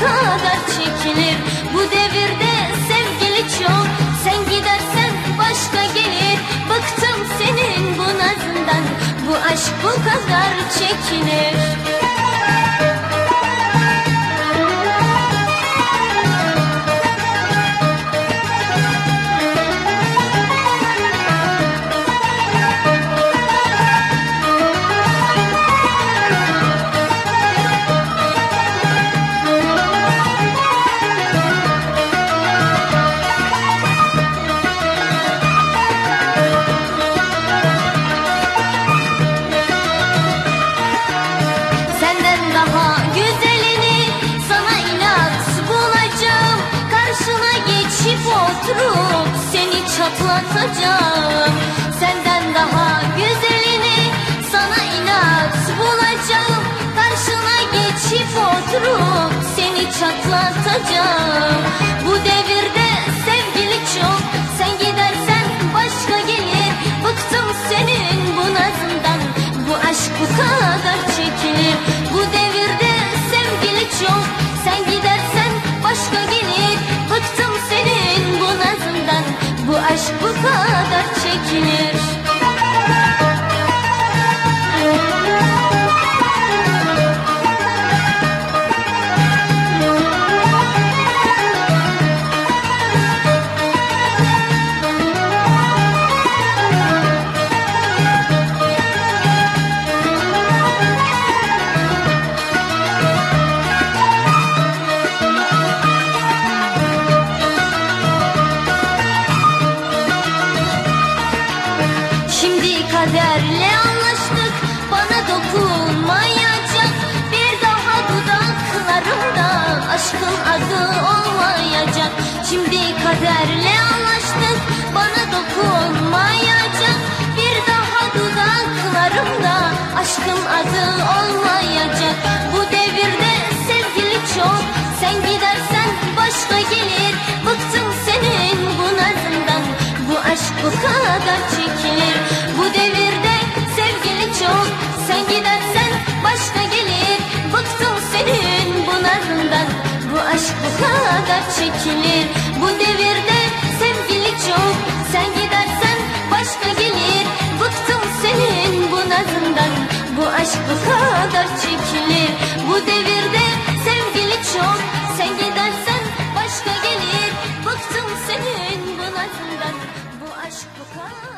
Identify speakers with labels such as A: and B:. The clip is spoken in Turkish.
A: kadar çekilir. Bu devirde sevgili çok. Sen gidersen başka gelir. Bıktım senin bu nazından. Bu aşk bu kadar çekilir. tatlatacağım Senden daha güzelini sana inat bulacağım. Karşına geçip oturup seni çatlatacağım. kaderle anlaştık? Bana dokunmayacak bir daha dudaklarımda Aşkın adı olmayacak. Bu devirde sevgili çok. Sen gidersen başka gelir. Bıktım senin bu nazından. Bu aşk bu kadar çekilir. aşk bu